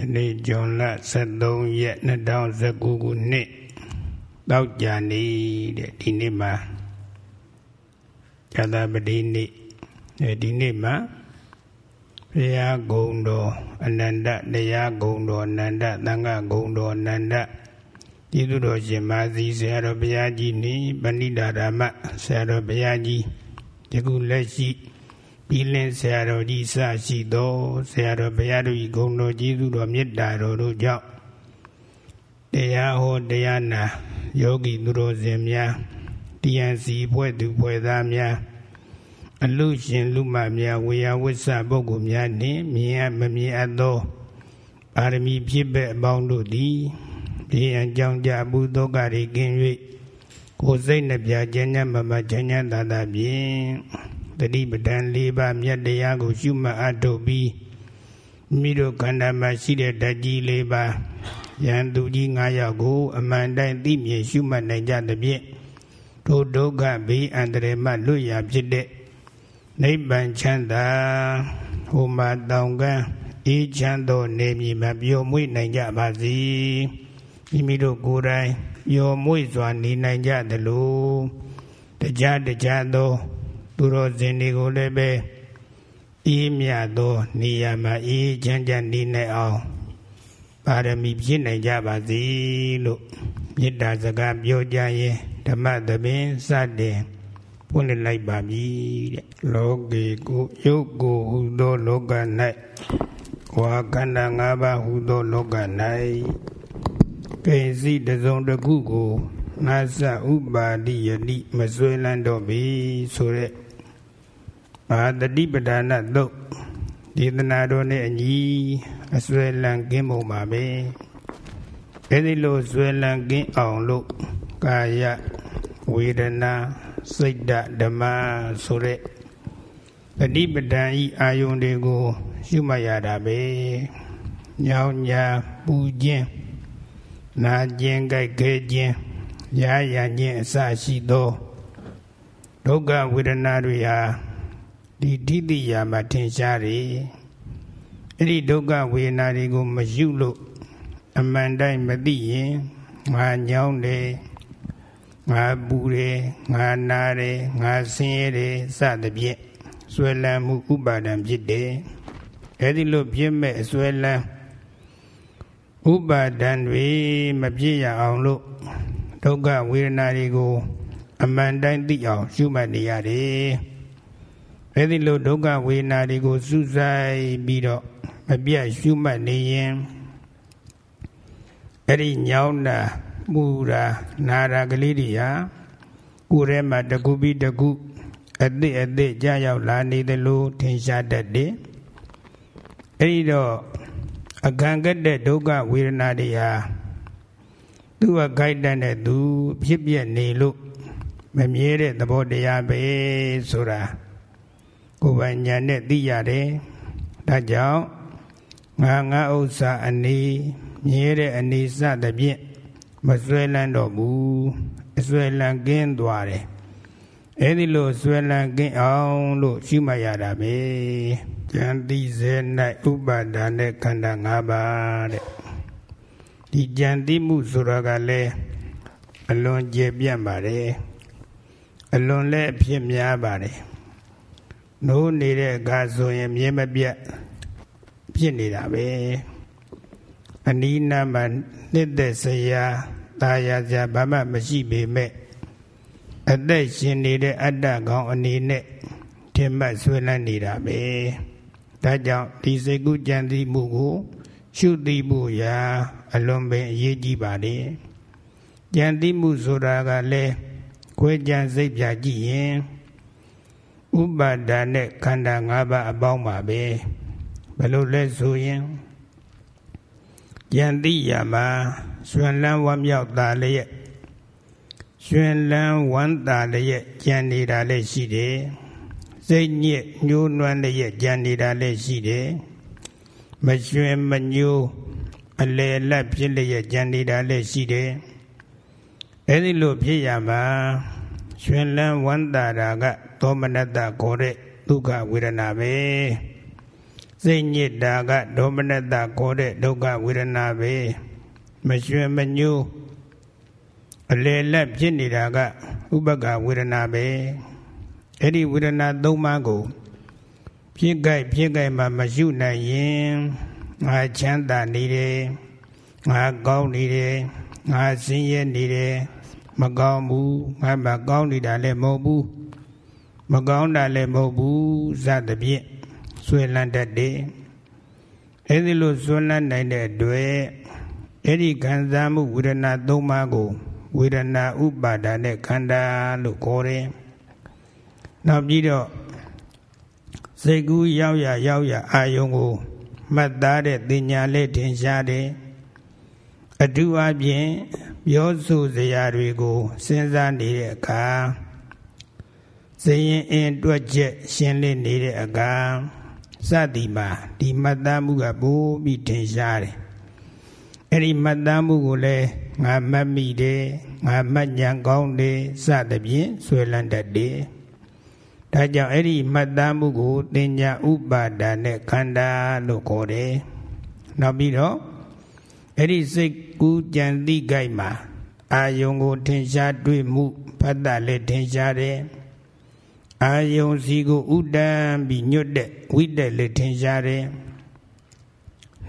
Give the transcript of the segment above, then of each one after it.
ဒီနေ့ဂျွန်လ23ရက်2019ခုနှစ်တောက်ကြနေတဲ့ဒီနေ့မှာဇာတာပတိနေ့အဲဒီနေ့မှာဘုရားဂုံတော်အနန္တတရားဂုံတော်အနန္တသံဃာဂုံတော်အနန္တကျေးဇူးတော်ရှင်မာသီဆရာတော်ဘုရားကြီးနိပဏိတာဓမ္မဆရာတော်ဘုရားကြီးယခုလက်ရှိ ပြီးလင်းဆရာတော်ကြီးစရှိသောဆရာတော်ဘုရားတို့၏ဂုဏ်တော်ကျေးဇူးတော်မေတ္တာတော်တို့ကြောင့်တရားဟောတရားနာယောဂီသူတော်စင်များတရားစီဖွဲ့သူဖွဲ့သားများအလူရှင်လူမများဝေယဝိဆပုဂ္ဂိုလ်များနှင့်မြင်အမမြင်အပ်သောပါရမီဖြစ်ပဲ့အပေါင်းတို့သည်ဒီအကြောင်းကြဘူးဒုက္ခတွေကင်း၍ကိုယ်စိတ်နှပြကျဉ်းညံ့မမချမ်းချမ်းသာသာဖြင့် တတိပဒံ၄ပါးမြတ်တရားကိုရှုမှတ်အထုတ်ပြီးမိတို့ခန္ဓာမှာရှိတဲ့ဓာတ်ကြီး၄ပါးယံသူကြီး၅ယောက်ကို အမှန်တိုင်းသိမြင်ရှုမှတ်နိုင်ကြသဖြင့်ထိုဒုက္ခဘေးအန္တရာယ်မှလွတ်ရာဖြစ်တဲ့နိဗ္ဗာန်ချမ်းသာဟိုမှာတောင်ကန်းအေးချမ်းသောနေမြေမှာပျော်မွေ့နိုင်ကြပါစေမိမိတို့ကိုယ်တိုင်ပျော်မွေ့စွာနေနိုင်ကြသလိုတရားတရားသော သူတော်စင်တွေကိုလည်းပဲအေးမြသောနေရာမှာအေးချမ်းချမ်းနေနိုင်အောင်ပါရမီပြည့်နိုင်ကြပါစေလို့မေတ္တာစကားပြောကြရင်ဓမ္မသဘင်စတဲ့ပွင့်လိုက်ပါပြီတဲ့လောကေကိုယုတ်ကိုဟူသောလောက၌ဝါကန္တာ၅ပါးဟူသောလောက၌ကိဉ္စီတစုံတစ်ခုကိုငါစဥပါတိယတိမဆွေးလန်းတော့ပြီဆိုတဲ့ ဘာတတိပဒါနသုတ်ဒေသနာတော်နဲ့အညီအစွဲလန်းကင်းပုံပါပဲအဲဒီလိုစွဲလန်းကင်းအောင်လို့ကာယဝေဒနာစိတ်ဓမ္မဆိုတဲ့ပฏิပဒံဤအာယုန်တွေကိုရှုမှတ်ရတာပဲညောင်းညာပူခြင်းနာခြင်းကြိုက်ခဲခြင်းရာရခြင်းအစရှိသောဒုက္ခဝေဒနာတွေဟာ ဒီဓိတိယာမှာထင်ရှားတယ်အဲ့ဒီဒုက္ခဝေဒနာတွေကိုမယူလို့အမှန်တိုင်းမသိရင်ငါညောင်းတယ်ငါပူတယ်ငါနာတယ်ငါဆင်းရဲတယ်စသဖြင့်ဆွဲလန်းမှုဥပါဒံဖြစ်တယ်အဲ့ဒီလိုဖြစ်မဲ့အဆွဲလန်းဥပါဒံတွေမပြည့်ရအောင်လို့ဒုက္ခဝေဒနာတွေကို အမှန်တိုင်းသိအောင်ရှုမှတ်နေရတယ် အဲဒီလိုဒုက္ခဝေဒနာတွေကိုစူးစိုက်ပြီးတော့မပြတ်ရှုမှတ်နေရင်အဲ့ဒီညောင်းတာမူတာနာတာကလေးတွေဟာကိုယ်ထဲမှာတကူပြီးတကူအသစ်အသစ်ကြာရောက်လာနေတယ်လို့ထင်ရှားတတ်တယ်အဲ့ဒီတော့အကံကတဲ့ဒုက္ခဝေဒနာတွေဟာသူ့အခိုက်တန့်တဲ့သူ ဖြစ်ပြနေလို့မမြဲတဲ့သဘောတရားပဲဆိုတာ ကိုယ်ပိုင်ညာနဲ့သိရတယ်ဒါကြောင့်ငါငါဥစ္စာအနေမြဲတဲ့အနေစသဖြင့်မဆွဲလန်းတော့ဘူးအဆွဲလန်းကင်းသွားတယ်အဲ့ဒီလိုဆွဲလန်းကင်းအောင်လို့ရှိမှရတာပဲဉာဏ်သိစေ၌ဥပါဒါနဲ့ခန္ဓာ၅ပါးတဲ့ဒီကြံသိမှုဆိုတာကလည်းအလွန်ကျေပြန့်ပါတယ်အလွန်လည်းအဖြစ်များပါတယ် နိုးနေတဲ့အခါဆိုရင်မြဲမပြတ်ဖြစ်နေတာပဲအနီးနားမှာနှစ်သက်စရာตาရစရာဘာမှမရှိပေမဲ့အသက်ရှင်နေတဲ့အတ္တကောင်အနေနဲ့ထင်မှတ်ဆွေးလန်းနေတာပဲဒါကြောင့်ဒီစေကုကြံသိမှုကိုရှုသိမှုရာအလွန်ပင်အရေးကြီးပါလေကြံသိမှုဆိုတာကလည်းခွဲကြံစိတ်ပြကြည့်ရင် ဥပါဒာနဲ့ခန္ဓာ၅ပါးအပေါင်းပါပဲဘယ်လိုလဲဆိုရင်ကြံသိရမှာရွှင်လန်းဝမ်းမြောက်တာလည်းရွှင်လန်းဝမ်းသာလည်းကြံနေတာလည်းရှိတယ်စိတ်ညစ်ညှိုးနွမ်းလည်းကြံနေတာလည်းရှိတယ်မရွှင်မညိုးအလေလက်ဖြစ်လျက်ကြံနေတာလည်းရှိတယ်အဲဒီလိုဖြစ်ရမှာရွှင်လန်းဝမ်းသာတာက သောမနတခေါ်တဲ့ဒုက္ခဝေဒနာပဲစိတ်ညစ်တာကဒေါမနတခေါ်တဲ့ဒုက္ခဝေဒနာပဲမရွှင်မညိုးအလေလက်ဖြစ်နေတာကဥပက္ခဝေဒနာပဲအဲ့ဒီဝေဒနာသုံးပါးကိုဖြစ်ကြိုက်ဖြစ်ကြိုက်မှမရှိနိုင်ရင်ငါချမ်းသာနေတယ်ငါကောင်းနေတယ်ငါဆင်းရဲနေတယ်မကောင်းဘူးငါမကောင်းနေတာလည်းမဟုတ်ဘူး မကောင်းတာလည်းမဟုတ်ဘူးစသဖြင့်ဆွေလန်းတတ်တယ်အဲဒီလိုဆွေလန်းနိုင်တဲ့အတွက်အဲ့ဒီခံစားမှုဝေဒနာသုံးပါးကိုဝေဒနာဥပါဒာနဲ့ခန္ဓာလို့ခေါ်တယ်နောက်ပြီးတော့စိတ်ကူးရောက်ရရောက်ရအာယုံကိုမှတ်သားတဲ့တင်ညာလေးထင်ရှားတယ်အတူအပြင်ပြောဆိုစရာတွေကိုစဉ်းစားနေတဲ့အခါ ဇရင်အင်းတွက်ချက်ရှင်းလင်းနေတဲ့အခါစသည်မှာဒီမှတ်သားမှုကပိုးပြီးထင်ရှားတယ်အဲ့ဒီမှတ်သားမှုကိုလည်းငါမှတ်မိတယ်ငါမှတ်ဉာဏ်ကောင်းတယ်စသဖြင့်ဆွဲလန်းတတ်တယ်ဒါကြောင့်အဲ့ဒီမှတ်သားမှုကိုတင်ညာဥပါဒာနဲ့ခန္ဓာလို့ခေါ်တယ်နောက်ပြီးတော့အဲ့ဒီစိတ်ကူးကြံသိကြိုက်မှာအာယုံကိုထင်ရှားတွေ့မှုဖတ်တာလည်းထင်ရှားတယ် အာယုံစီကိုဥဒံပြီးညွတ်တဲ့ဝိတက်လည်းထင်ရှားတယ်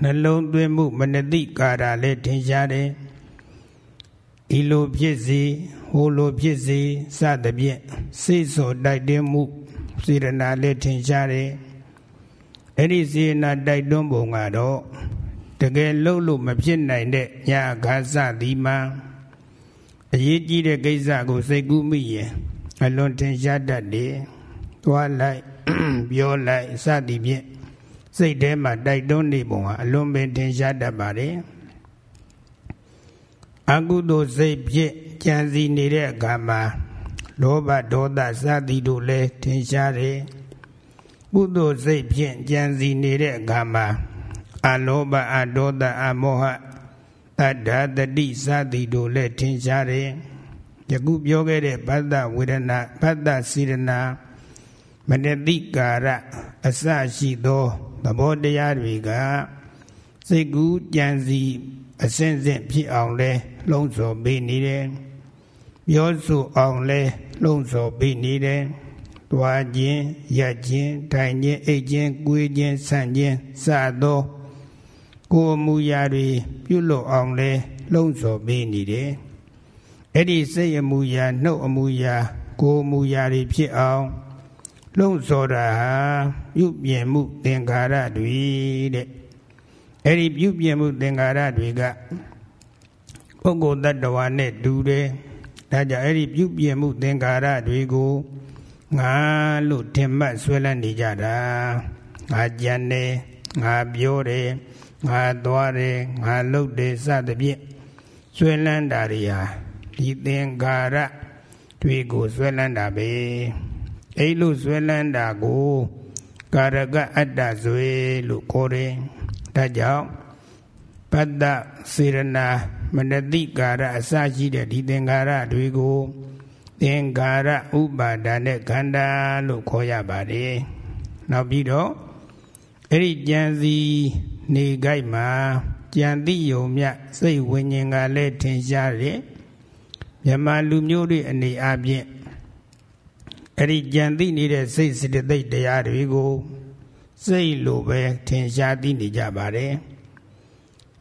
နှလုံးသွင်းမှုမနတိကာရလည်းထင်ရှားတယ်ဤလိုဖြစ်စီဟိုလိုဖြစ်စီစသဖြင့်စိတ်စောတိုက်တွန်းမှုစေရနာလည်းထင်ရှားတယ်အဲ့ဒီစေရနာတိုက်တွန်းပုံကတော့တကယ်လှုပ်လို့မဖြစ်နိုင်တဲ့ညာခါစသည်မှာအရေးကြီးတဲ့ကိစ္စကိုစိတ်ကူးမိရင် အလွန်ထင်ရှားတတ်တယ်။သွားလိုက်ပြောလိုက်စသည်ဖြင့်စိတ်ထဲမှာတိုက်တွန်းနေပုံဟာအလွန်ပင်ထင်ရှားတတ်ပါတယ်။အကုသိုလ်စိတ်ဖြင့်ကြံစီနေတဲ့အခါမှာလောဘဒေါသစသည်တို့လည်းထင်ရှားတယ်။ကုသိုလ်စိတ်ဖြင့်ကြံစီနေတဲ့အခါမှာအလောဘအဒေါသအမောဟတတ္ထာတတိစသည်တို့လည်းထင်ရှားတယ် ယခုပြောခဲ့တဲ့ဘဒ္ဒဝေဒနာဘဒ္ဒစေရနာမနတိကာရအစရှိသောသဘောတရားတွေကစိတ်ကူးကြံစီအစဉ်စဉ်ဖြစ်အောင်လဲလှုံ့ဆော်ပေးနေတယ်ပြောဆိုအောင်လဲလှုံ့ဆော်ပေးနေတယ်တွားခြင်းရက်ခြင်းထိုင်ခြင်းအိတ်ခြင်းကိုယ်ခြင်းဆန့်ခြင်းစသောကိုယ်မူရာတွေပြုလုပ်အောင်လဲလှုံ့ဆော်ပေးနေတယ် အဲ့ဒီစိတ်အမူအရာနှုတ်အမူအရာကိုယ်အမူအရာတွေဖြစ်အောင်လှုံ့ဆော်တာဟာပြုပြင်မှုသင်္ခါရတွေတဲ့အဲ့ဒီပြုပြင်မှုသင်္ခါရတွေကပုဂ္ဂိုလ်တ attva နဲ့တူတယ်ဒါကြောင့်အဲ့ဒီပြုပြင်မှုသင်္ခါရတွေကိုငါလို့ထင်မှတ်ဆွဲလန်းနေကြတာငါကြံတယ်ငါပြောတယ်ငါသွားတယ်ငါလှုပ်တယ်စသဖြင့်ဆွဲလန်းတာတွေဟာ ဒီသင်္ခါရတွေကိုဆွဲလန်းတာပဲအဲ့လိုဆွဲလန်းတာကိုကာရကအတ္တဇွေလို့ခေါ်တယ်ဒါကြောင့်ပတ္တစေရနာမနတိကာရအစရှိတဲ့ဒီသင်္ခါရတွေကိုသင်္ခါရဥပါဒာနဲ့ခန္ဓာလို့ခေါ်ရပါတယ်နောက်ပြီးတော့အဲ့ဒီကြံစီနေကြိုက်မှာကြံတိယုံမြစိတ်ဝิญဉ်ကလည်းထင်ရှားတယ် မြန်မာလူမျိုးတွေအနေအချင်းအဲ့ဒီကြံသိနေတဲ့စိတ်စေတသိက်တရားတွေကို စိတ်လိုပဲထင်ရှားသိနေကြပါတယ်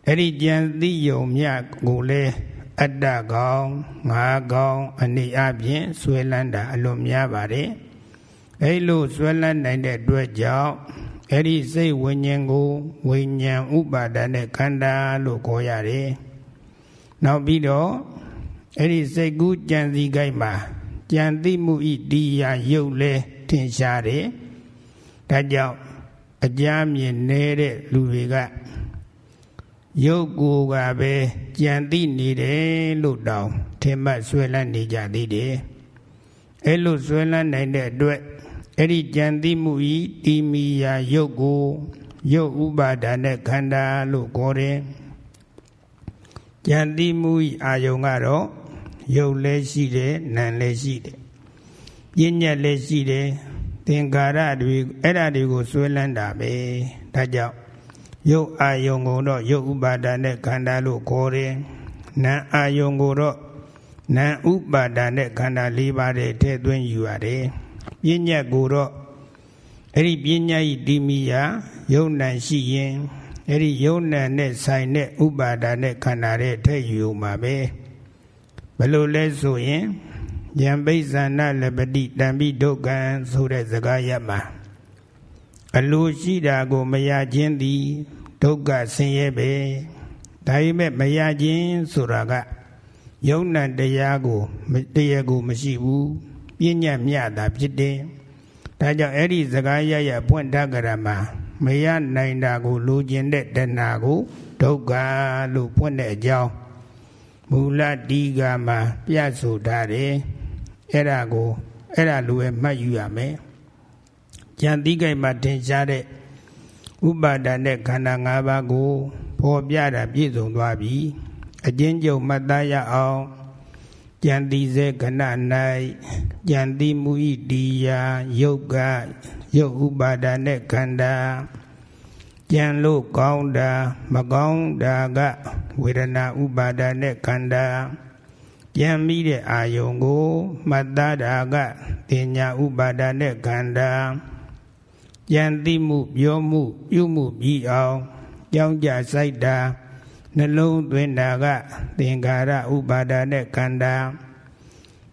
အဲ့ဒီကြံသိယုံမြကိုလည်းအတ္တကောင်ငါကောင်အနေအချင်းဆွဲလန်းတာအလွန်များပါတယ်အဲ့လိုဆွဲလန်းနိုင်တဲ့အတွက်ကြောင့်အဲ့ဒီစိတ်ဝิญဉ်ကိုဝิญဉ်ဥပါဒနဲ့ခန္ဓာလို့ခေါ်ရတယ်နောက်ပြီးတော့ အဲ့ဒီစိတ်ကူးကြံစည်ကြိုက်မှာကြံသိမှုဤတရားရုပ်လဲထင်ရှားတယ်ဒါကြောင့်အကြမ်းမြင်နေတဲ့လူတွေကရုပ်ကိုယ်ကပဲကြံသိနေတယ်လို့တောင်ထင်မှတ်ဆွဲလန်းနေကြသေးတယ်အဲ့လိုဆွဲလန်းနိုင်တဲ့အတွက်အဲ့ဒီကြံသိမှုဤတိမီယာရုပ်ကိုရုပ်ဥပါဒာနဲ့ခန္ဓာလို့ခေါ်တယ်ကြံသိမှုဤအာယုံကတော့ ရုပ်လည်းရှိတယ်နာမ်လည်းရှိတယ်ပညာလည်းရှိတယ်သင်္ကာရတွေအဲ့ဓာတွေကိုဆွဲလန်းတာပဲဒါကြောင့်ရုပ်အာယုံကိုတော့ရုပ်ဥပါဒာနဲ့ခန္ဓာလို့ခေါ်တယ်နာမ်အာယုံကိုတော့နာမ်ဥပါဒာနဲ့ခန္ဓာ၄ပါးတဲ့ထဲသွင်းယူရတယ်ပညာကိုတော့အဲ့ဒီပညာဤတိမိယာယုံနံရှိရင်အဲ့ဒီယုံနံနဲ့ဆိုင်တဲ့ဥပါဒာနဲ့ခန္ဓာတဲ့ထဲယူမှာပဲ ဘယ်လိုလဲဆိုရင်ယံပိဿာနလပတိတံပိဒုက္ခံဆိုတဲ့စကားရမှာအလိုရှိတာကိုမရခြင်းသည်ဒုက္ခဆင်းရဲပဲဒါပေမဲ့မရခြင်းဆိုတာကယုံနာတရားကိုတရားကိုမရှိဘူးပြဉ္ညာမြတာဖြစ်တယ်ဒါကြောင့်အဲ့ဒီစကားရရပွင့်တကရမှာမရနိုင်တာကိုလိုချင်တဲ့တဏှာကိုဒုက္ခလို့ပွင့်တဲ့အကြောင်း မူလဒီကမှာပြဆိုထားတယ်အဲ့ဒါကိုအဲ့ဒါလိုပဲမှတ်ယူရမယ်ဉာဏ်တိကိမှာတင်ရှားတဲ့ဥပါဒာနဲ့ခန္ဓာ၅ပါးကိုပေါ်ပြတာပြည့်စုံသွားပြီအကျဉ်းချုပ်မှတ်သားရအောင်ကြံတိစေခဏ၌ကြံတိမူဤတိယာယုတ်ကယုတ်ဥပါဒာနဲ့ခန္ဓာ ကြံလို့ကောင်းတာမကောင်းတာကဝေဒနာဥပါဒာနဲ့ခန္ဓာကြံမိတဲ့အာယုံကိုမှတ်သားတာကတင်ညာဥပါဒာနဲ့ခန္ဓာကြံသိမှုပြောမှုပြုမှုပြီးအောင်ကြောင်းကြစိုက်တာနှလုံးသွင်းတာကသင်္ခါရဥပါဒာနဲ့ခန္ဓာ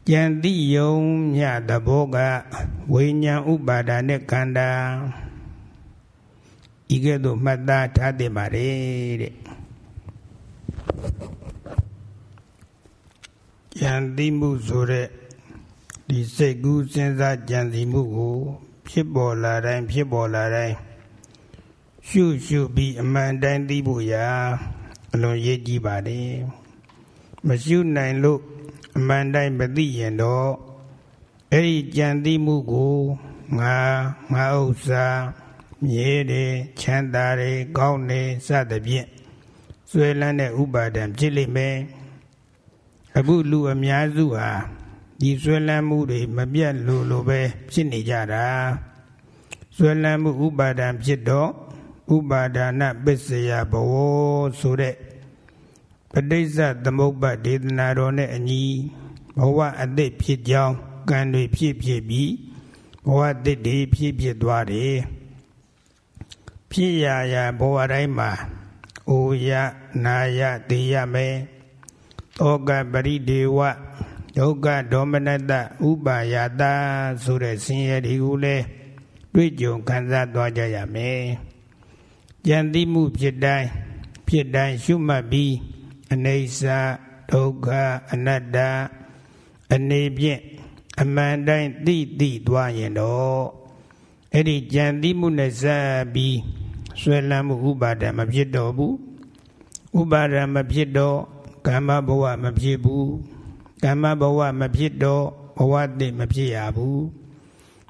ကြံသိယုံမြသဘောကဝိညာဉ်ဥပါဒာနဲ့ခန္ဓာ ဤကဲ့သို့မှတ်သားထားသင့်ပါတယ်တဲ့ကြံသိမှုဆိုတဲ့ဒီစိတ်ကူးစဉ်းစားကြံစီမှုကို ဖြစ်ပေါ်လာတိုင်းဖြစ်ပေါ်လာတိုင်းရှုရှုပြီးအမှန်တိုင်းသိဖို့ရာအလွန်ရေးကြည့်ပါတယ်မရှုနိုင်လို့အမှန်တိုင်းမသိရင်တော့အဲ့ဒီကြံသိမှုကိုငါငါဥစ္စာ မြဲတယ်ချမ်းသာတယ်ကောင်းတယ်စသဖြင့်ဆွဲလန်းတဲ့ဥပါဒံဖြစ်လိမ့်မယ်အခုလူအများစုဟာဒီဆွဲလန်းမှုတွေမပြတ်လို့လို့ပဲဖြစ်နေကြတာဆွဲလန်းမှုဥပါဒံဖြစ်တော့ဥပါဒနာပစ္စယဘဝဆိုတဲ့ပဋိစ္စသမုပ္ပါဒေသနာတော်နဲ့အညီဘဝအသစ်ဖြစ်ကြောင်းကံတွေဖြစ်ဖြစ်ပြီးဘဝသစ်တွေဖြစ်ဖြစ်သွားတယ် ဖြစ်ရရာဘဝတိုင်းမှာအိုရနာရတေရမယ်ဩကပရိဒေဝဒုက္ခဒေါမနတဥပါယတာဆိုတဲ့ဆင်းရဲတွေကိုလည်းတွေ့ကြုံခံစားသွားကြရမယ်။ကြံသိမှုဖြစ်တိုင်းဖြစ်တိုင်းရှုမှတ်ပြီးအနေစာဒုက္ခအနတ္တအနေဖြင့်အမှန်တိုင်းသိသိသွားရင်တော့အဲ့ဒီကြံသိမှုနဲ့စပ်ပြီး ဆွဲလန်းမှုဥပါဒံမဖြစ်တော့ဘူးဥပါဒံမဖြစ်တော့ကမ္မဘဝမဖြစ်ဘူးကမ္မဘဝမဖြစ်တော့ဘဝတည်မဖြစ်ရဘူး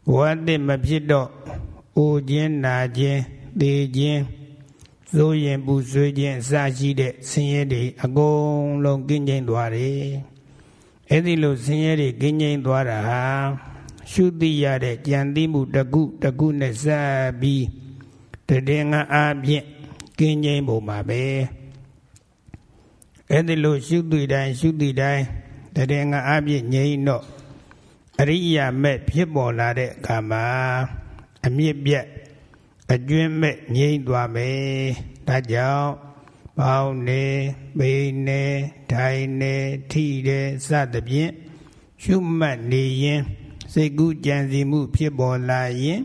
ဘဝတည်မဖြစ်တော့အိုခြင်းနာခြင်းသေခြင်းသို့ရင်ပူဆွေးခြင်းအစရှိတဲ့ဆင်းရဲတွေအကုန်လုံးကင်းကျင်းသွားတယ်အဲ့ဒီလိုဆင်းရဲတွေကင်းကျင်းသွားတာဟာရှုသိရတဲ့ကြံသိမှုတကုတကုနဲ့စပ်ပြီး တည်ငါအားဖြင့်ကင်းကျင်းပုံပါပဲအဲ့ဒီလိုရှုသိတိုင်းရှုသိတိုင်းတည်ငါအားဖြင့်ငြိမ်းတော့အရိယာမဲ့ဖြစ်ပေါ်လာတဲ့အခါမှာအမြင့်ပြတ်အကျွင်းမဲ့ငြိမ်းသွားမယ်ဒါကြောင့်ပေါင်းနေပိနေထိုင်နေထိတယ်စသဖြင့်ရှုမှတ်နေရင်စိတ်ကူးကြံစီမှုဖြစ်ပေါ်လာရင်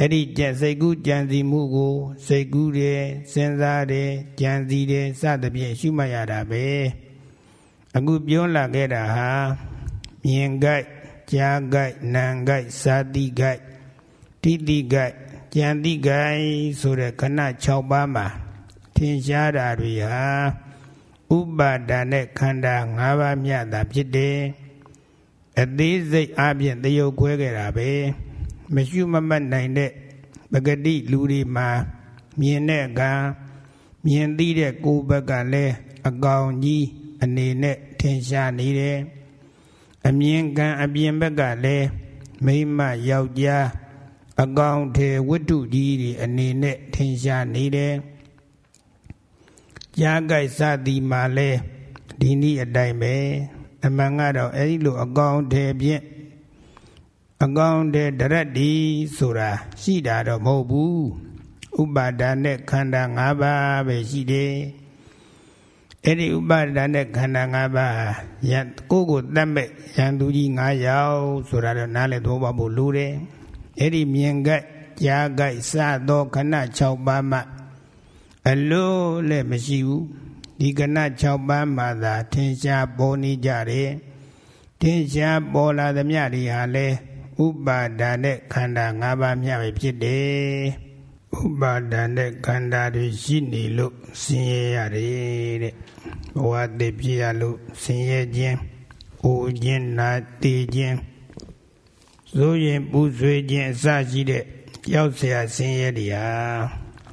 အဲ့ဒီကြစိတ်ကူးကြံစီမှုကို စိတ်ကူးတယ်စဉ်းစားတယ်ကြံစီတယ်စသဖြင့်ရှုမှတ်ရတာပဲအခုပြောလာခဲ့တာဟာမြင်ကြိုက်ကြားကြိုက်နားကြိုက်စာတိကြိုက်တိတိကြိုက်ကြံတိကြိုက်ဆိုတဲ့ခဏ6ပါးမှာထင်ရှားတာတွေဟာဥပါဒာနဲ့ခန္ဓာ၅ပါးမြတ်တာဖြစ်တယ်အသေးစိတ်အပြင်တယုတ်ခွဲခဲ့တာပဲ မရှိမမတ်နိုင်တဲ့ပဂတိလူတွေမှာမြင်တဲ့ကံမြင်သိတဲ့ကိုယ်ဘက်ကလည်းအကောင်ကြီးအနေနဲ့ထင်ရှားနေတယ်အမြင်ကံအပြင်ဘက်ကလည်းမိမယောက်ျားအကောင်ထေဝတ္ထုကြီးတွေအနေနဲ့ထင်ရှားနေတယ်ကြားကြိုက်စသည်မှာလဲဒီနည်းအတိုင်းပဲအမှန်ကတော့အဲဒီလိုအကောင်ထေဖြင့် အကောင်ထေတရက်ဒီဆိုတာရှိတာတော့မဟုတ်ဘူးဥပါဒါနဲ့ခန္ဓာ၅ပါးပဲရှိတယ်အဲ့ဒီဥပါဒါနဲ့ခန္ဓာ၅ပါးယကိုကိုတတ်မဲ့ရန်သူကြီး၅ယောက်ဆိုတာတော့နားလည်သဘောပေါက်ဖို့လိုတယ်အဲ့ဒီမြင်ကက်ကြားကက်စသောခဏ6ပါးမှအလိုလည်းမရှိဘူးဒီကဏ6ပါးမှသာထင်ရှားပေါ်နေကြတယ်ထင်ရှားပေါ်လာသမျှတွေဟာလဲ ဥပါဒါနဲ့ခန္ဓာ၅ပါးမျှပဲဖြစ်တယ်ဥပါဒါနဲ့ခန္ဓာတွေရှိနေလို့ဆင်းရဲရတယ်တဲ့ဘဝတည်ပြရလို့ဆင်းရဲခြင်းအိုခြင်းနာတည်ခြင်းဇိုးရင်ပူဆွေးခြင်းအစရှိတဲ့ရောက်เสียဆင်းရဲတွေဟာ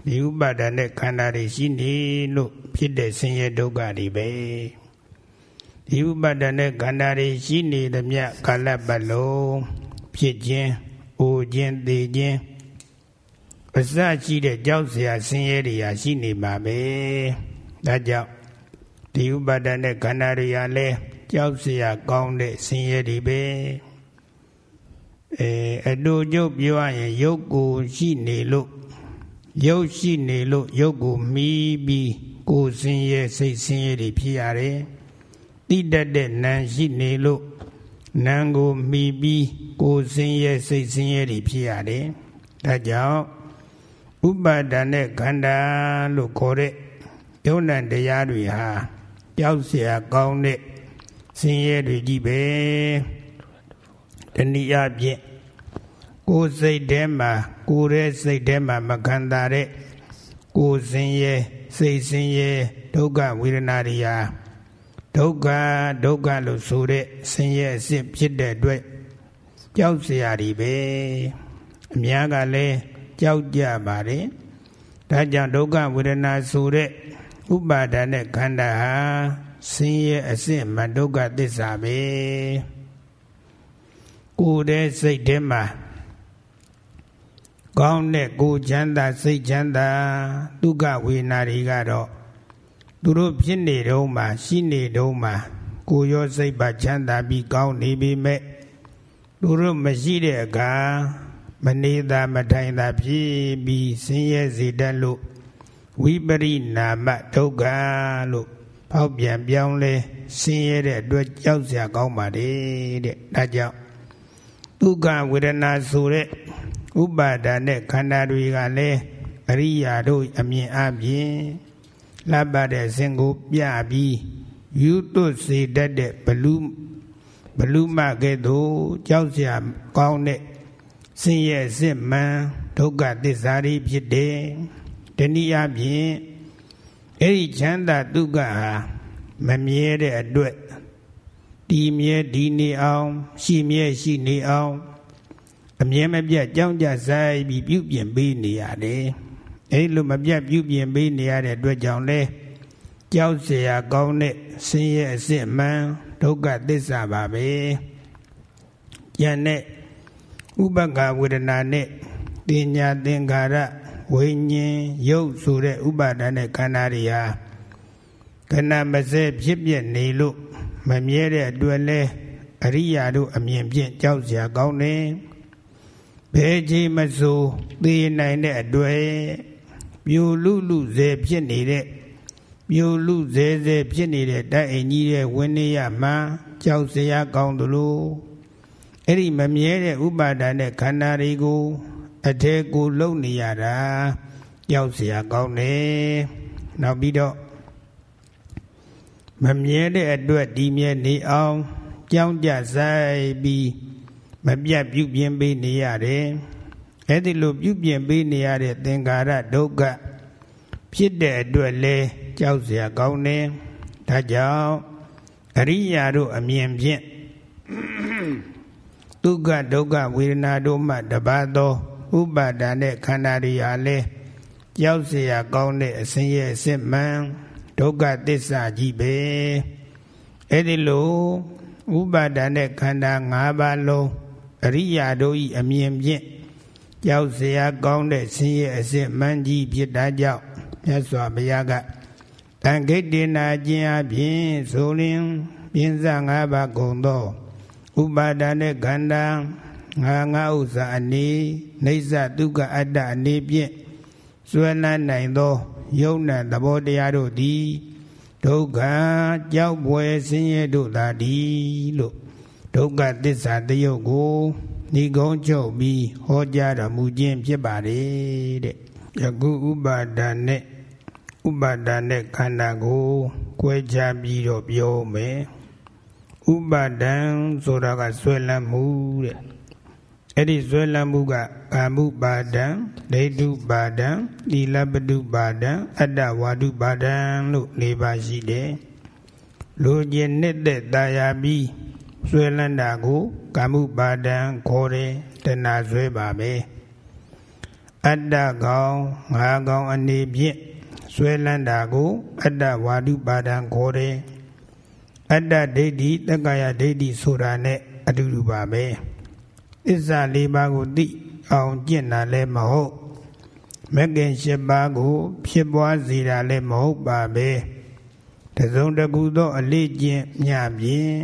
ဒီဥပါဒာနဲ့ခန္ဓာတွေရှိနေလို့ဖြစ်တဲ့ဆင်းရဲဒုက္ခတွေပဲဒီဥပါဒာနဲ့ခန္ဓာတွေရှိနေသမျှကာလပတ်လုံး ဖြစ်ခြင်း၊အိုခြင်း၊သေခြင်းအစရှိတဲ့ကြောက်စရာဆင်းရဲတွေရာရှိနေပါပဲ။ဒါကြောင့်ဒီဥပါဒณะခန္ဓာတွေရာလဲကြောက်စရာကောင်းတဲ့ဆင်းရဲတွေပဲ။အဲအတူတူပြောရရင်ရုပ်ကိုရှိနေလို့ရုပ်ရှိနေလို့ရုပ်ကိုမီးပြီးကိုယ်ဆင်းရဲစိတ်ဆင်းရဲတွေဖြစ်ရတယ်။တိတတ်တဲ့နံရှိနေလို့ နာကိုမီးပြီးကိုယ်စင်ရဲ့စိတ်စင်ရဲ့တွေဖြစ်ရတယ်ဒါကြောင့်ဥပါဒာနဲ့ခန္ဓာလို့ခေါ်တဲ့ယုံ nant တရားတွေဟာကြောက်เสียကောင်းတဲ့စင်ရဲတွေကြီးပဲတဏှိအပြင်ကိုယ်စိတ်ထဲမှာကိုယ်ရဲ့စိတ်ထဲမှာမခံတာတဲ့ကိုယ်စင်ရဲစိတ်စင်ရဲဒုက္ခဝေဒနာတွေဟာ ဒုက္ခဒုက္ခလို့ဆိုတဲ့ဆင်းရဲအစစ်ဖြစ်တဲ့အတွက်ကြောက်စရာတွေပဲအများကလည်းကြောက်ကြပါတယ်ဒါကြောင့်ဒုက္ခဝေဒနာဆိုတဲ့ဥပါဒာနဲ့ခန္ဓာဟာဆင်းရဲအစစ်မဒုက္ခသစ္စာပဲကိုယ်တဲ့စိတ်ထဲမှာကောင်းတဲ့ကိုယ်ချမ်းသာစိတ်ချမ်းသာဒုက္ခဝေဒနာတွေကတော့ သူတို့ဖြစ်နေတော့မှရှိနေတော့မှကိုရောစိတ်ပါချမ်းသာပြီးကောင်းနေပြီမဲ့သူတို့မရှိတဲ့အခါမနေတာမထိုင်တာဖြစ်ပြီးဆင်းရဲစေတတ်လို့ဝိပရိနာမဒုက္ခလို့ဖောက်ပြန်ပြောင်းလဲဆင်းရဲတဲ့အတွက်ကြောက်စရာကောင်းပါတယ်တဲ့ဒါကြောင့်ဒုက္ခဝေဒနာဆိုတဲ့ဥပါဒာနဲ့ခန္ဓာတွေကလည်းအရိယာတို့အမြင်အပြင် လှပတဲ့စင်ကိုပြပြီးယူသွစေတတ်တဲ့ဘလူဘလူမကဲ့သို့ကြောက်စရာကောင်းတဲ့ဆင်းရဲစစ်မှန်ဒုက္ခသစ္စာတွေဖြစ်တယ်တနည်းအားဖြင့်အဲ့ဒီချမ်းသာဒုက္ခဟာမမြဲတဲ့အတွက်ဒီမြဲဒီနေအောင် ရှိမြဲရှိနေအောင် အမြဲမပြတ်ကြောင်းကြဆိုင်ပြီးပြုပြင်ပေးနေရတယ် အဲ့လိုမပြတ်ပြုပြင်ပေးနေရတဲ့အတွက်ကြောင့်လဲကြောက်เสียကောင်းတဲ့ဆင်းရဲအစစ်မှန်ဒုက္ခသစ္စာပါပဲယံနဲ့ဥပက္ခဝေဒနာနဲ့တင်ညာသင်္ခါရဝိညာဉ်ရုပ်ဆိုတဲ့ဥပါဒณะခန္ဓာတွေဟာခဏမစဲဖြစ်ပြနေလို့မမြဲတဲ့အတွက်လဲအရိယာတို့အမြင်ဖြင့်ကြောက်စရာကောင်းတယ်ဘယ်ချိန်မဆိုသိနိုင်တဲ့အတွေ့ ပြိုလူလူဇေဖြစ်နေတဲ့ပြိုလူဇေဇေဖြစ်နေတဲ့တိုက်အိမ်ကြီးရဲ့ဝင်းနေရမှကြောက်စရာကောင်းသလိုအဲ့ဒီမမြဲတဲ့ဥပါဒာနဲ့ခန္ဓာတွေကိုအထေကိုလုံနေရတာကြောက်စရာကောင်းတယ်နောက်ပြီးတော့မမြဲတဲ့အတွက်ဒီမြဲနေအောင်ကြောင်းကြဆိုင်ပြီးမပြတ်ပြုပြင်ပေးနေရတယ် အဲ့ဒီလိုပြုပြင်ပေးနေရတဲ့သင်္ခါရဒုက္ခဖြစ်တဲ့အတွက်လဲကြောက်เสียကောင်းတယ်ဒါကြောင့်အရိယာတို့အမြင်ဖြင့်ဒုက္ခဒုက္ခဝေဒနာတို့မှတပါသောဥပါဒာနဲ့ခန္ဓာတွေဟာလဲကြောက်เสียကောင်းတဲ့အစဉ်ရဲ့အစစ်မှန်ဒုက္ခသစ္စာကြီးပဲအဲ့ဒီလိုဥပါဒာနဲ့ခန္ဓာ၅ပါးလုံးအရိယာတို့ဤအမြင်ဖြင့် ကြောက်เสียကောင်းတဲ့ဆင်းရဲအစစ်မှန်ကြီးဖြစ်တာကြောင့်မြတ်စွာဘုရားကတန်ခိတ္တေနာခြင်းအပြင်ဆိုလင်ပြင်းစ၅ပါးကုန်သောဥပါဒာနဲ့ခန္ဓာငါငါဥစ္စာအနေနေသဒုက္ခအတ္တအနေဖြင့်စွဲလန်းနိုင်သောယုံနာသဘောတရားတို့သည်ဒုက္ခကြောက်ပွဲဆင်းရဲတို့သာဒီလို့ဒုက္ခသစ္စာတယုတ်ကို နိဂုံးချုပ်ပြီးဟောကြားတော်မူခြင်းဖြစ်ပါတယ်တဲ့ယခုဥပါဒာနဲ့ဥပါဒာနဲ့ခန္ဓာကိုကွဲခြားပြီးတော့ပြောမယ်ဥပါဒံဆိုတာကဆွဲလမ်းမှုတဲ့အဲ့ဒီဆွဲလမ်းမှုကကာမှုပါဒံဒိဋ္ဌုပါဒံသီလပတုပါဒံအတ္တဝါဒုပါဒံလို့၄ပါးရှိတယ်လူကျင်နှစ်သက်တာယာပြီး ဇွဲလန်းတာကိုကာမှုပါဒံခေါ်တယ်တဏှာဇွဲပါပဲအတ္တကောင်ငါကောင်အနေဖြင့်ဇွဲလန်းတာကိုအတ္တဝါဒုပါဒံခေါ်တယ်အတ္တဒိဋ္ဌိတက္ကရာဒိဋ္ဌိဆိုတာနဲ့အတူတူပါပဲသစ္စာလေးပါးကိုသိအောင်ကျင့်တာလည်းမဟုတ်မဂ္ဂင်၈ပါးကို ဖြစ်ပွားစေတာလည်းမဟုတ်ပါပဲတစုံတကူသောအလေးကျင့်မြဖြင့်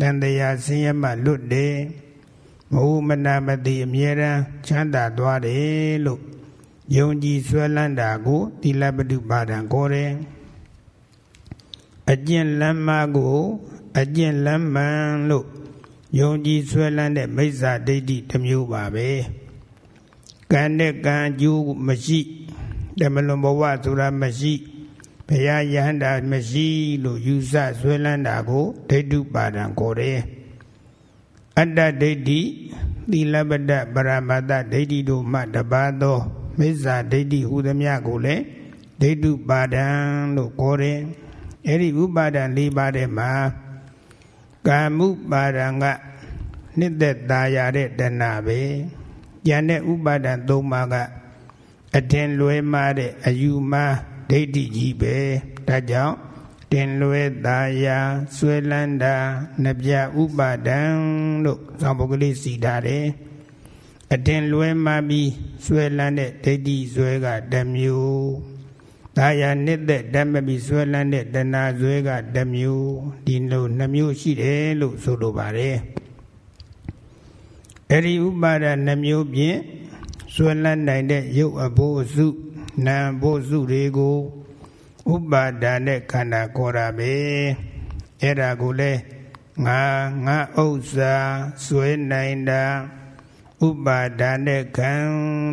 တန်တရားဆင်းရဲမှလွတ်တယ်မဟုတ်မနာမတိအမြဲတမ်းချမ်းသာသွားတယ်လို့ယုံကြည်ဆွဲလန်းတာကိုသီလပတုပါဒံခေါ်တယ်အကျင့်လမ်းမကိုအကျင့်လမ်းမှန်လို့ယုံကြည်ဆွဲလန်းတဲ့မိစ္ဆာဒိဋ္ဌိတစ်မျိုးပါပဲကံနဲ့ကံအကျိုးမရှိတမလွန်ဘဝဆိုတာမရှိဘု ရားယဟန္တာမရှိလို့ယူဆဆွဲလန်းတာကိုဒိဋ္ဌုပါဒံခေါ်တယ်အတ္တဒိဋ္ဌိသီလပဒပရမတ္တဒိဋ္ဌိတို့မှတပါသောမိစ္ဆာဒိဋ္ဌိဟူသည်များကိုလည်းဒိဋ္ဌုပါဒံလို့ခေါ်တယ်အဲ့ဒီဥပါဒံ၄ပါးထဲမှာကာမှုပါဒံကနှစ်သက်ตาရတဲ့တဏှာပဲဉာဏ်နဲ့ဥပါဒံ၃ပါးကအထင်လွဲမှားတဲ့အယူမှား ဒိဋ္ဌိကြီးပဲဒါကြောင့်တင်လွဲตาရဆွဲလန်းတာနှပြဥပါဒံလို့သံပုဂ္ဂလိစီထားတယ်အတင်လွဲမှားပြီးဆွဲလန်းတဲ့ဒိဋ္ဌိဆွဲကတမျိုးဒါယာနှစ်သက်ဓမ္မပိဆွဲလန်းတဲ့တဏှာဇွဲကတစ်မျိုးဒီလိုနှမျိုးရှိတယ်လို့ဆိုလိုပါတယ်အဲ့ဒီဥပါဒနှမျိုးဖြင့်ဆွဲလန်းနိုင်တဲ့ရုပ်အဘိုးစု နာမ်ဘိုးစုတွေကိုဥပါဒာနဲ့ခန္ဓာခေါ်တာပဲအဲ့ဒါကိုလဲငါငါဥစ္စာဆွဲနိုင်တာဥပါဒာနဲ့ခံ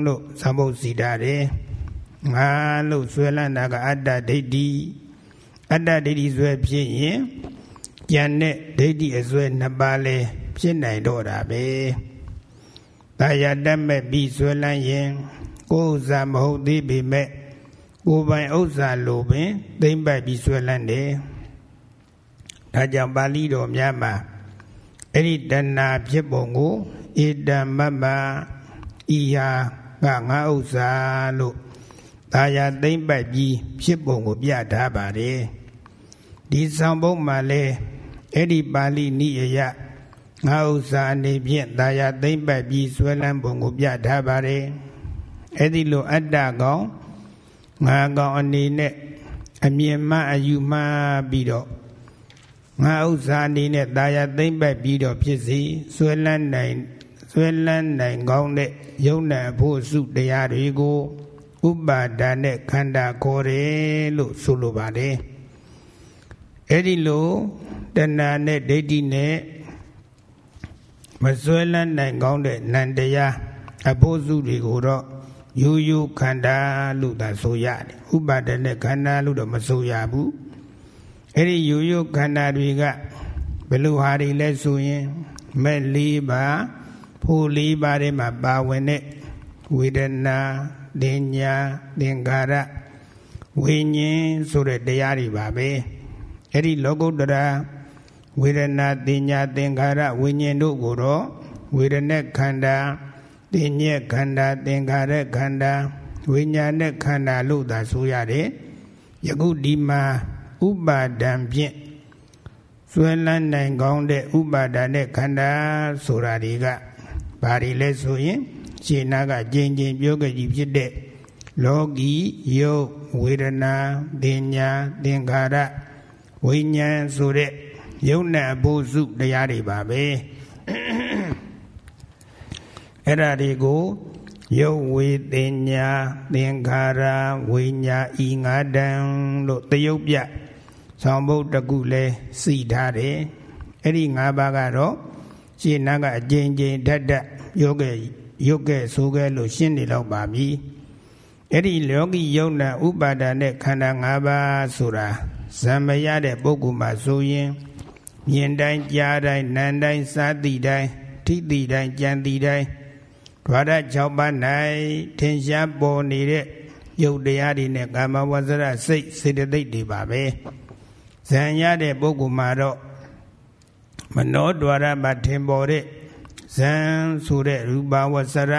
လို့သမုတ်စီတာတယ်ငါလို့ဆွဲလန်းတာကအတ္တဒိဋ္ဌိအတ္တဒိဋ္ဌိဆွဲဖြစ်ရင်ဉာဏ်နဲ့ဒိဋ္ဌိအဆွဲနှစ်ပါးလဲဖြစ်နိုင်တော့တာပဲ။ဒါရတတ်မဲ့ပြီးဆွဲလန်းရင် ကိုယ်ဥစ္စာမဟုတ်သေးပေမဲ့ကိုယ်ပိုင်ဥစ္စာလိုပင်သိမ့်ပတ်ပြီးဆွဲလန်းတယ်။ဒါကြောင့်ပါဠိတော်များမှာအဲ့ဒီတဏှာဖြစ်ပုံကိုဧတံမမ္မဤဟာကငါဥစ္စာလို့သာယာသိမ့်ပတ်ပြီးဖြစ်ပုံကိုပြထားပါတယ်ဒီဆောင်ပုံမှာလဲအဲ့ဒီပါဠိနိယယငါဥစ္စာအနေဖြင့်သာယာသိမ့်ပတ်ပြီးဆွဲလန်းပုံကိုပြထားပါတယ် အဲ့ဒီလိုအတ္တကောင်ငါကောင်အနေနဲ့အမြင်မှအယူမှပြီးတော့ငါဥစ္စာအနေနဲ့သာယာသိမ့်ပတ်ပြီးတော့ဖြစ်စီဆွဲလန်းနိုင်ဆွဲလန်းနိုင်ကောင်းတဲ့ယုံနာဖို့စုတရားတွေကိုဥပါဒါနဲ့ခန္ဓာခေါ်တယ်လို့ဆိုလိုပါတယ်အဲ့ဒီလိုတဏှာနဲ့ဒိဋ္ဌိနဲ့မစွဲလန်းနိုင်ကောင်းတဲ့နန္တရားအဖို့စုတွေကိုတော့ ရိုးရိုးခန္ဓာလို့သာဆိုရတယ်ဥပါဒနဲ့ခန္ဓာလို့တော့မဆိုရဘူးအဲ့ဒီရိုးရိုးခန္ဓာတွေကဘယ်လိုဟာတွေလဲဆိုရင်မဲ့လေးပါဖို့လေးပါးထဲမှာပါဝင်တဲ့ဝေဒနာတင်ညာသင်္ခါရဝိညာဉ်ဆိုတဲ့တရားတွေပါပဲအဲ့ဒီလောကုတ္တရာဝေဒနာတင်ညာသင်္ခါရဝိညာဉ်တို့ကိုတော့ဝေဒနဲ့ခန္ဓာ တင်ညက်ခန္ဓာသင်္ခါရခန္ဓာဝိညာဉ်နဲ့ခန္ဓာလို့သာဆိုရတယ်ယခုဒီမှာဥပါဒံဖြင့်ဆွဲလန်းနိုင်ကောင်းတဲ့ဥပါဒာနဲ့ခန္ဓာဆိုတာတွေကဘာတွေလဲဆိုရင်ရှင်းနာကကျင်းချင်းပြောခဲ့ကြီးဖြစ်တဲ့လောကီယုတ်ဝေဒနာတင်ညာသင်္ခါရဝိညာဉ်ဆိုတဲ့ယုတ်နဲ့အဖို့စုတရားတွေပါပဲ အဲ့ဒါတွေကိုယုတ်ဝေတင်ညာသင်္ခါရဝိညာဤငါတံလို့တယုတ်ပြဆောင်ဘုတ်တကုလဲစီထားတယ်အဲ့ဒီ၅ပါးကတော့ရှင်းနာကအကျဉ်းချင်းဓာတ်ဓာတ်ရုပ်ကဲရုပ်ကဲဆိုကဲလို့ရှင်းနေတော့ပါပြီအဲ့ဒီလောကီယုံနာဥပါဒာနဲ့ခန္ဓာ၅ပါးဆိုတာဇံမရတဲ့ပုဂ္ဂိုလ်မှာဆိုရင်မြင်တိုင်းကြားတိုင်းနားတိုင်းစားသိတိုင်းထိသိတိုင်းကြံသိတိုင်း ဓဝရ6ပါး၌ထင်ရှားပေါ်နေတဲ့ယုတ်တရားတွေနဲ့ကာမဝဇ္ဇရစိတ်စေတသိက်တွေပါပဲဇံရတဲ့ပုဂ္ဂိုလ်မှာတော့မနောဒွါရမှာထင်ပေါ်တဲ့ဇံဆိုတဲ့ရူပဝဇ္ဇရ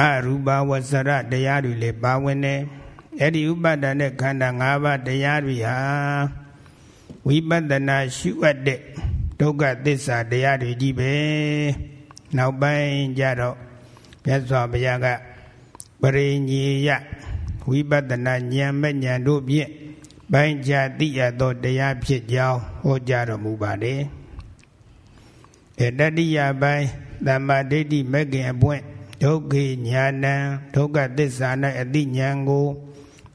အရူပဝဇ္ဇရတရားတွေလည်းပါဝင်တယ်အဲ့ဒီဥပါဒณะခန္ဓာ၅ပါးတရားတွေဟာဝိပဿနာရှုအပ်တဲ့ဒုက္ခသစ္စာတရားတွေကြီးပဲနောက်ပိုင်းကြတော့ မြတ်စွာဘုရားကပရိညေယဝိပဿနာဉာဏ်မဲ့ဉာဏ်တို့ဖြင့်ပိုင်းခြားသိရသောတရားဖြစ်ကြောင်းဟောကြားတော်မူပါတယ်အဲတတိယပိုင်းသမ္မာဒိဋ္ဌိမဲ့ခင်အပွင့်ဒုက္ခညာဏံဒုက္ခသစ္စာ၌အတိညာဏ်ကို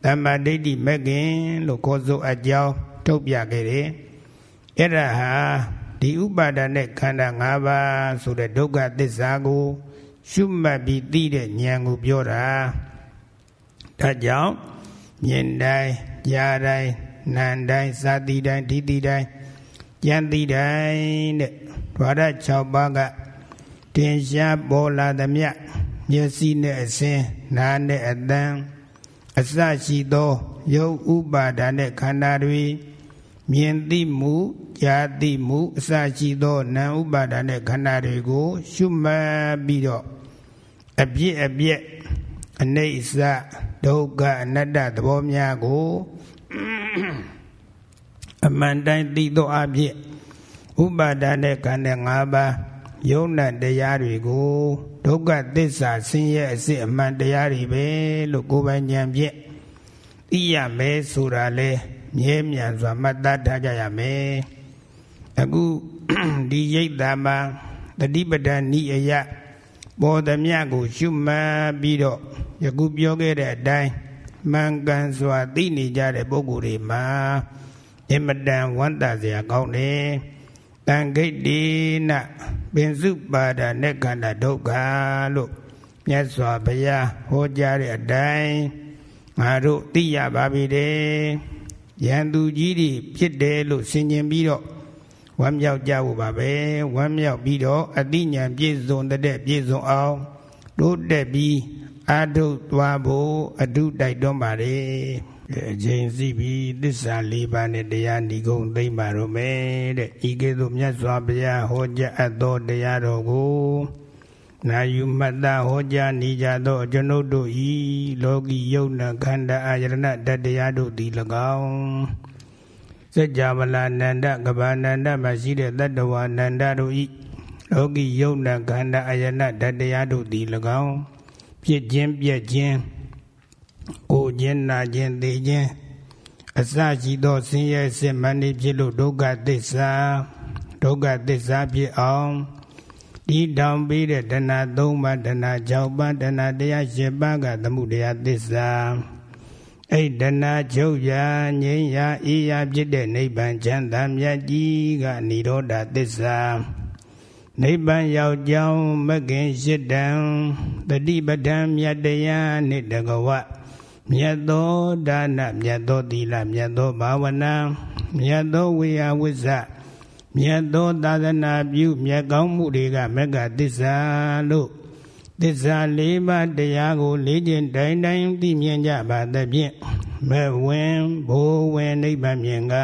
သမ္မာဒိဋ္ဌိမဲ့ခင်လို့ခေါ်ဆိုအကြောင်းထုတ်ပြခဲ့တယ်အဲ့ဒါဟာဒီဥပါဒနဲ့ခန္ဓာ၅ပါးဆိုတဲ့ဒုက္ခသစ္စာကို ရှုမှတ်ပြီးသိတဲ့ဉာဏ်ကိုပြောတာဒါကြောင့်မြင်တိုင်းကြားတိုင်းနားတိုင်းစာတိတိုင်းဓိတိတိုင်းကြံတိတိုင်းတဲ့ဓဝရ6ပါးကတင်ရှားပေါ်လာသမျှမျက်စိနဲ့အစင်းနားနဲ့အသံအစရှိသောယုတ်ဥပါဒာနဲ့ခန္ဓာတွေမြင်သိမှုကြားသိမှုအစရှိသောနာမ်ဥပါဒာနဲ့ခန္ဓာတွေကို ရှုမှတ်ပြီးတော့ အပြည့်အပြည့်အနိစ္စဒုက္ခအနတ္တသဘောများကိုအမှန်တိုင်းသိသောအဖြစ်ဥပါဒာနဲ့ခန္ဓာ၅ပါးယုံနာတရားတွေကိုဒုက္ခသစ္စာဆင်းရဲအစစ်အမှန်တရားတွေပဲလို့ကိုယ်ပိုင်ဉာဏ်ဖြင့်သိရမယ်ဆိုတာလဲမြဲမြံစွာမှတ်သားထားကြရမယ်အခုဒီရိတ်တာမှာတတိပဒဏိအယ ပေါ်သမျှကို ရှုမှတ်ပြီးတော့ယခုပြောခဲ့တဲ့အတိုင်းမှန်ကန်စွာသိနေကြတဲ့ပုဂ္ဂိုလ်တွေမှာအမတန်ဝန္တာစရာကောင်းတယ်တန်ခိတ်တိနပင်စုပါဒနဲ့ခန္ဓာဒုက္ခလို့မြတ်စွာဘုရားဟောကြားတဲ့အတိုင်းငါတို့သိရပါပြီတဲ့ရန်သူကြီးတွေဖြစ်တယ်လို့ဆင်ញင်ပြီးတော့ ဝမ်းမြောက်ကြဖို့ပါပဲဝမ်းမြောက်ပြီးတော့အတိညာပြည့်စုံတဲ့ပြည့်စုံအောင်တိုးတက်ပြီးအာထုသွားဖို့အထုတိုက်တွန်းပါတယ်အချိန်စီပြီးသစ္စာ၄ပါးနဲ့တရားဏီကုံသိမ့်ပါတော့မယ်တဲ့ဤကဲ့သို့မြတ်စွာဘုရားဟောကြားအပ်သောတရားတော်ကိုနာယူမှတ်သားဟောကြားနေကြသောကျွန်ုပ်တို့ဤလောကီယုံနာခန္ဓာအာယရဏတတရားတို့သည်၎င်း စัจ java လာနန္ဒကဘာနန္ဒမှာရှိတဲ့တတ္တဝါနန္ဒတို့ဤလောကီယုံနာခန္ဓာအာယရဏတတရားတို့သည်၎င်းဖြစ်ခြင်းပြည့်ခြင်းကိုခြင်းနာခြင်းသိခြင်းအစရှိသောဆင်းရဲစစ်မှန်နေဖြစ်လို့ဒုက္ခသစ္စာဒုက္ခသစ္စာဖြစ်အောင်ဒီတောင်ပြီးတဲ့တဏှာ၃ပါးတဏှာ၆ပါးတဏှာတရား၈ပါးကသမှုတရားသစ္စာ အဲ့တဏှာချုပ်ရာငြိမ်းရာအေးရာဖြစ်တဲ့နိဗ္ဗာန်ချမ်းသာမြတ်ကြီးကនិရောဓသစ္စာနိဗ္ဗာန်ရောက်ကြောင်းမကင်ရှိတံတတိပဋ္ဌာန်မြတ်တရားနှင့်တကဝမြတ်သောဒါနမြတ်သောသီလမြတ်သောဘာဝနာမြတ်သောဝေယဝိဇ္ဇမြတ်သောသာသနာပြုမြတ်ကောင်းမှုတွေကမက္ကသစ္စာလို့ သစ္စာ၄ပါးတရားကိုလေးကျင်တိုင်းတိုင်းသိမြင်ကြပါသဖြင့်မဝင်ဘိုးဝင်နိဗ္ဗာန်မြင်က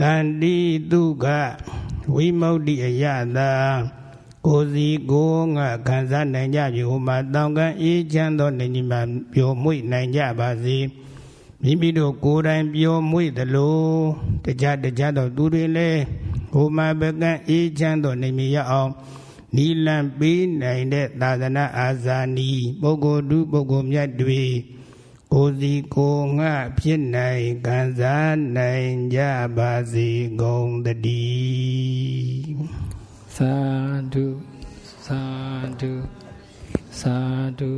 တန်တိတုခဝိမု ക്തി အယတာကိုစီကိုငါခံစားနိုင်ကြပြီဟိုမှာတောင်ကအေးချမ်းသောနေကြီးမှာပျော်မွေ့နိုင်ကြပါစေမိမိတို့ကိုယ်တိုင်ပျော်မွေ့သလိုတကြတကြသောသူတွေလည်းဟိုမှာပကံအေးချမ်းသောနေမီရအောင် နီလံပေးနိုင်တဲ့သာသနာအာဇာနီပုဂ္ဂိုလ်တုပုဂ္ဂိုလ်မြတ်တွေကိုစီကိုငှဖြစ်နိုင်ခံစားနိုင်ကြပါစေကုန်တည်းသာဓုသာဓုသာဓု